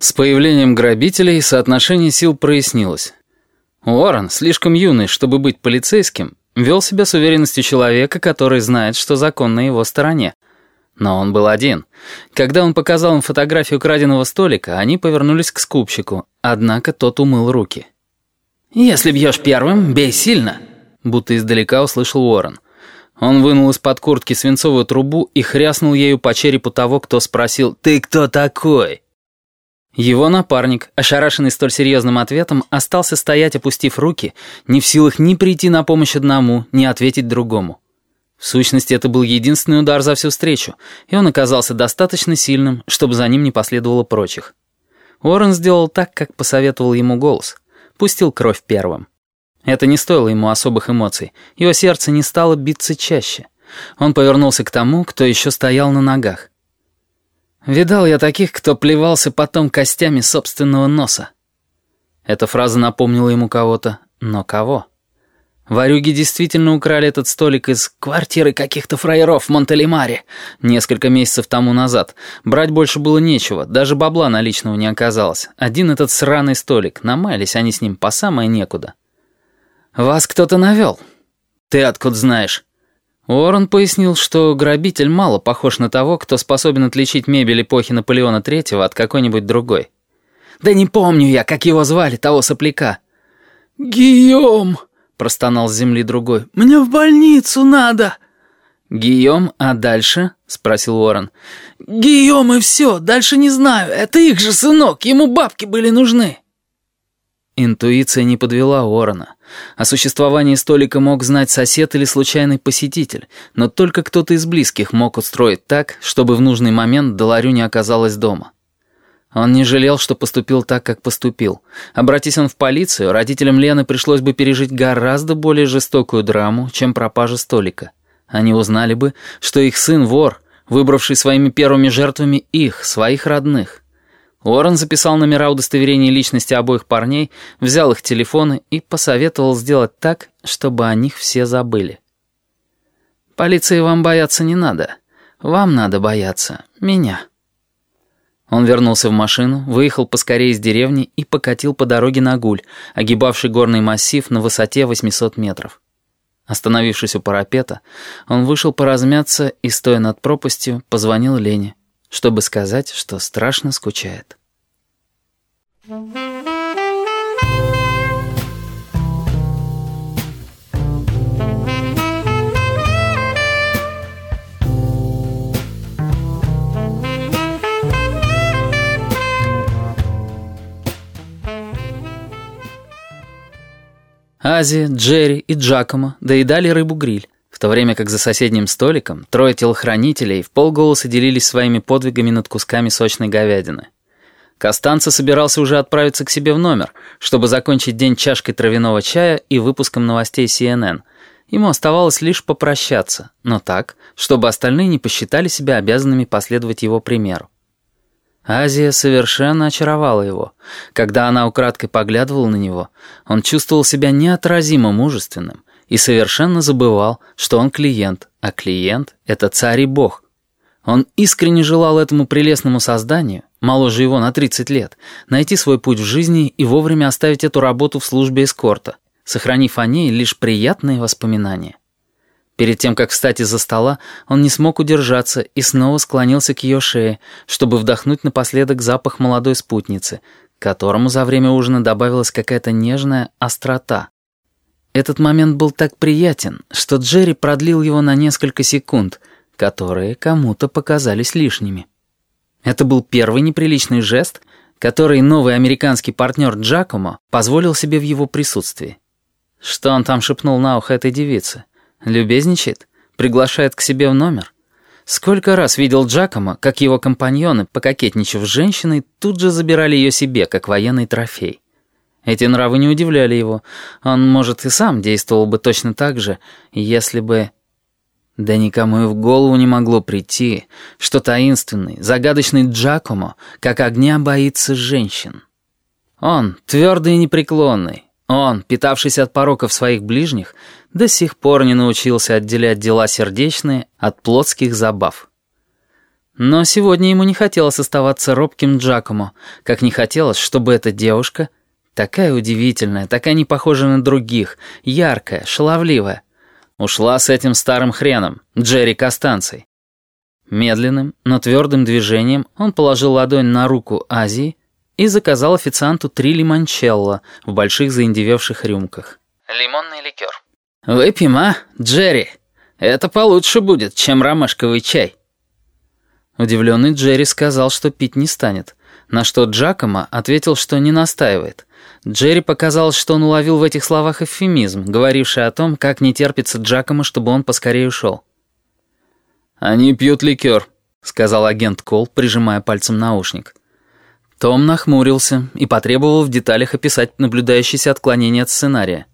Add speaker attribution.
Speaker 1: С появлением грабителей соотношение сил прояснилось. Уоррен, слишком юный, чтобы быть полицейским, вел себя с уверенностью человека, который знает, что закон на его стороне. Но он был один. Когда он показал им фотографию краденого столика, они повернулись к скупщику, однако тот умыл руки.
Speaker 2: «Если бьешь первым, бей сильно», — будто издалека услышал Уоррен.
Speaker 1: Он вынул из-под куртки свинцовую трубу и хряснул ею по черепу того, кто спросил «Ты кто такой?». Его напарник, ошарашенный столь серьезным ответом, остался стоять, опустив руки, не в силах ни прийти на помощь одному, ни ответить другому. В сущности, это был единственный удар за всю встречу, и он оказался достаточно сильным, чтобы за ним не последовало прочих. Уоррен сделал так, как посоветовал ему голос. Пустил кровь первым. Это не стоило ему особых эмоций. Его сердце не стало биться чаще. Он повернулся к тому, кто еще стоял на ногах. «Видал я таких, кто плевался потом костями собственного носа». Эта фраза напомнила ему кого-то, но кого? Варюги действительно украли этот столик из квартиры каких-то фраеров в Монтелемаре несколько месяцев тому назад. Брать больше было нечего, даже бабла наличного не оказалось. Один этот сраный столик, намаялись они с ним по самое некуда. «Вас кто-то навел?» «Ты откуда знаешь?» Уоррен пояснил, что грабитель мало похож на того, кто способен отличить мебель эпохи Наполеона III от какой-нибудь другой.
Speaker 2: «Да не помню я, как его звали, того сопляка».
Speaker 3: «Гийом!» — простонал с земли другой. «Мне в больницу надо!»
Speaker 1: «Гийом, а дальше?» — спросил Уоррен.
Speaker 3: «Гийом и все, дальше не знаю. Это их же сынок, ему бабки были нужны».
Speaker 1: Интуиция не подвела Уоррена. О существовании столика мог знать сосед или случайный посетитель, но только кто-то из близких мог устроить так, чтобы в нужный момент Доларю не оказалось дома. Он не жалел, что поступил так, как поступил. Обратись он в полицию, родителям Лены пришлось бы пережить гораздо более жестокую драму, чем пропажа столика. Они узнали бы, что их сын вор, выбравший своими первыми жертвами их, своих родных. Уоррен записал номера удостоверения личности обоих парней, взял их телефоны и посоветовал сделать так, чтобы о них все забыли. «Полиции вам бояться не надо. Вам надо бояться меня». Он вернулся в машину, выехал поскорее из деревни и покатил по дороге на Гуль, огибавший горный массив на высоте 800 метров. Остановившись у парапета, он вышел поразмяться и, стоя над пропастью, позвонил Лене чтобы сказать, что страшно скучает. Ази, Джерри и Джакомо доедали рыбу-гриль, в то время как за соседним столиком трое телохранителей в полголоса делились своими подвигами над кусками сочной говядины. Костанца собирался уже отправиться к себе в номер, чтобы закончить день чашкой травяного чая и выпуском новостей CNN. Ему оставалось лишь попрощаться, но так, чтобы остальные не посчитали себя обязанными последовать его примеру. Азия совершенно очаровала его. Когда она украдкой поглядывала на него, он чувствовал себя неотразимо мужественным, и совершенно забывал, что он клиент, а клиент — это царь и бог. Он искренне желал этому прелестному созданию, моложе его на 30 лет, найти свой путь в жизни и вовремя оставить эту работу в службе эскорта, сохранив о ней лишь приятные воспоминания. Перед тем, как встать из-за стола, он не смог удержаться и снова склонился к ее шее, чтобы вдохнуть напоследок запах молодой спутницы, к которому за время ужина добавилась какая-то нежная острота, этот момент был так приятен, что Джерри продлил его на несколько секунд, которые кому-то показались лишними. Это был первый неприличный жест, который новый американский партнер Джакомо позволил себе в его присутствии. Что он там шепнул на ухо этой девице? Любезничает? Приглашает к себе в номер? Сколько раз видел Джакомо, как его компаньоны, пококетничав с женщиной, тут же забирали ее себе, как военный трофей. Эти нравы не удивляли его. Он, может, и сам действовал бы точно так же, если бы... Да никому и в голову не могло прийти, что таинственный, загадочный Джакомо, как огня, боится женщин. Он, твердый и непреклонный, он, питавшийся от пороков своих ближних, до сих пор не научился отделять дела сердечные от плотских забав. Но сегодня ему не хотелось оставаться робким Джакомо, как не хотелось, чтобы эта девушка, такая удивительная, такая не похожая на других, яркая, шаловливая, ушла с этим старым хреном, Джерри Костанцей. Медленным, но твердым движением он положил ладонь на руку Азии и заказал официанту три лимончелло в больших заиндевевших рюмках.
Speaker 2: Лимонный ликер.
Speaker 1: «Выпьем, а, Джерри? Это получше будет, чем ромашковый чай». Удивленный Джерри сказал, что пить не станет, на что Джакомо ответил, что не настаивает. Джерри показалось, что он уловил в этих словах эвфемизм, говоривший о том, как не терпится Джакомо, чтобы он поскорее ушел. «Они пьют ликер», — сказал агент Кол, прижимая пальцем наушник. Том нахмурился и потребовал в деталях описать наблюдающиеся отклонения от сценария.